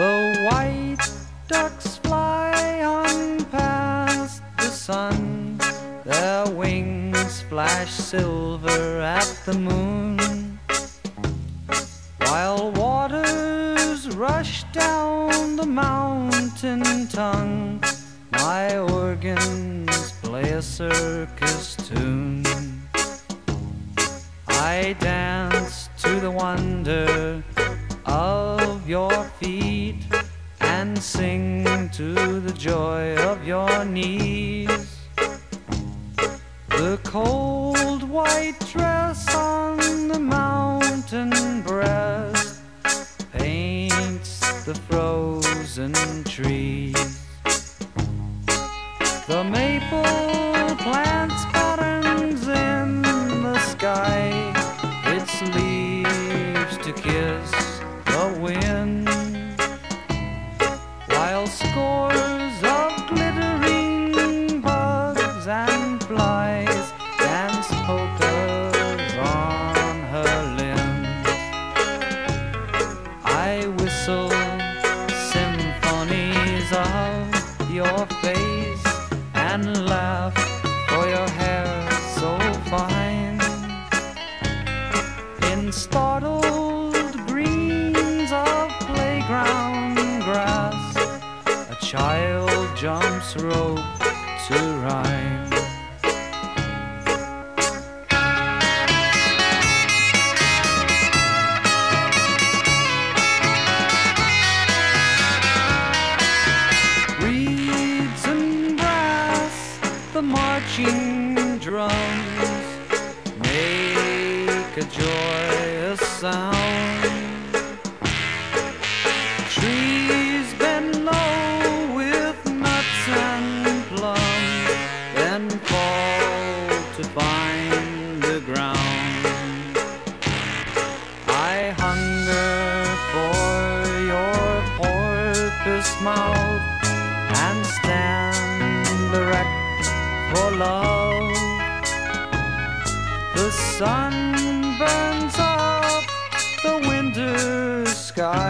The white ducks fly on past the sun. Their wings flash silver at the moon. While waters rush down the mountain tongue, my organs play a circus tune. I dance to the wonder of your feet sing to the joy of your knees. The cold white dress on the mountain breast paints the frozen trees. The maple plants patterns in the sky, its leaves to kiss I whistle symphonies of your face and laugh for your hair so fine. In startled greens of playground grass, a child jumps rope to rhyme. marching drums make a joyous sound. Trees bend low with nuts and plums, then fall to find the ground. I hunger for your porpoise mouth. the sun burns up the winter sky.